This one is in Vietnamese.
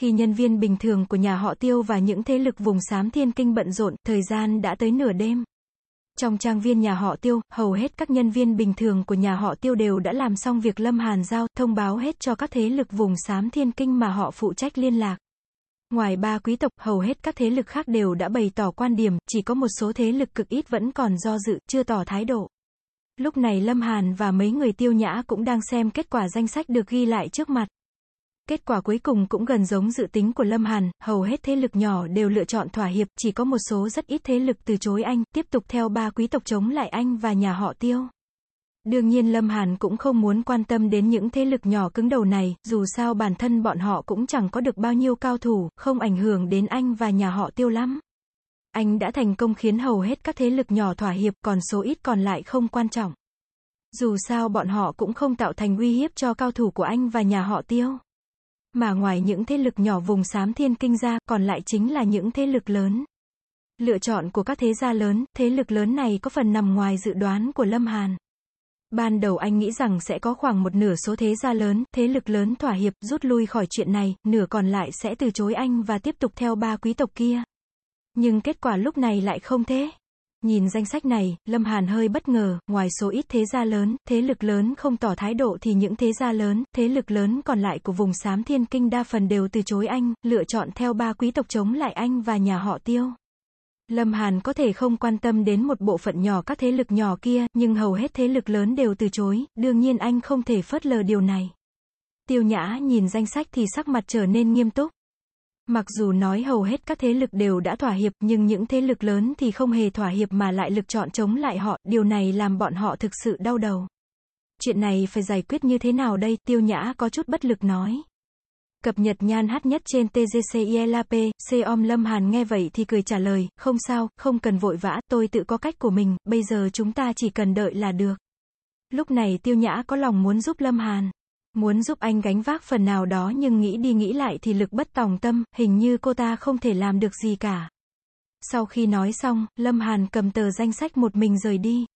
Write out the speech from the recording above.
Khi nhân viên bình thường của nhà họ Tiêu và những thế lực vùng xám thiên kinh bận rộn, thời gian đã tới nửa đêm. Trong trang viên nhà họ Tiêu, hầu hết các nhân viên bình thường của nhà họ Tiêu đều đã làm xong việc Lâm Hàn giao, thông báo hết cho các thế lực vùng xám thiên kinh mà họ phụ trách liên lạc. Ngoài ba quý tộc, hầu hết các thế lực khác đều đã bày tỏ quan điểm, chỉ có một số thế lực cực ít vẫn còn do dự, chưa tỏ thái độ. Lúc này Lâm Hàn và mấy người tiêu nhã cũng đang xem kết quả danh sách được ghi lại trước mặt. Kết quả cuối cùng cũng gần giống dự tính của Lâm Hàn, hầu hết thế lực nhỏ đều lựa chọn thỏa hiệp, chỉ có một số rất ít thế lực từ chối anh, tiếp tục theo ba quý tộc chống lại anh và nhà họ tiêu. Đương nhiên Lâm Hàn cũng không muốn quan tâm đến những thế lực nhỏ cứng đầu này, dù sao bản thân bọn họ cũng chẳng có được bao nhiêu cao thủ, không ảnh hưởng đến anh và nhà họ tiêu lắm. Anh đã thành công khiến hầu hết các thế lực nhỏ thỏa hiệp, còn số ít còn lại không quan trọng. Dù sao bọn họ cũng không tạo thành uy hiếp cho cao thủ của anh và nhà họ tiêu. Mà ngoài những thế lực nhỏ vùng xám thiên kinh ra, còn lại chính là những thế lực lớn. Lựa chọn của các thế gia lớn, thế lực lớn này có phần nằm ngoài dự đoán của Lâm Hàn. Ban đầu anh nghĩ rằng sẽ có khoảng một nửa số thế gia lớn, thế lực lớn thỏa hiệp, rút lui khỏi chuyện này, nửa còn lại sẽ từ chối anh và tiếp tục theo ba quý tộc kia. Nhưng kết quả lúc này lại không thế. Nhìn danh sách này, Lâm Hàn hơi bất ngờ, ngoài số ít thế gia lớn, thế lực lớn không tỏ thái độ thì những thế gia lớn, thế lực lớn còn lại của vùng xám thiên kinh đa phần đều từ chối anh, lựa chọn theo ba quý tộc chống lại anh và nhà họ tiêu. Lâm Hàn có thể không quan tâm đến một bộ phận nhỏ các thế lực nhỏ kia, nhưng hầu hết thế lực lớn đều từ chối, đương nhiên anh không thể phớt lờ điều này. Tiêu Nhã nhìn danh sách thì sắc mặt trở nên nghiêm túc. Mặc dù nói hầu hết các thế lực đều đã thỏa hiệp, nhưng những thế lực lớn thì không hề thỏa hiệp mà lại lực chọn chống lại họ, điều này làm bọn họ thực sự đau đầu. Chuyện này phải giải quyết như thế nào đây, tiêu nhã có chút bất lực nói. Cập nhật nhan hát nhất trên TGCILAP, Seom Lâm Hàn nghe vậy thì cười trả lời, không sao, không cần vội vã, tôi tự có cách của mình, bây giờ chúng ta chỉ cần đợi là được. Lúc này tiêu nhã có lòng muốn giúp Lâm Hàn. Muốn giúp anh gánh vác phần nào đó nhưng nghĩ đi nghĩ lại thì lực bất tòng tâm, hình như cô ta không thể làm được gì cả. Sau khi nói xong, Lâm Hàn cầm tờ danh sách một mình rời đi.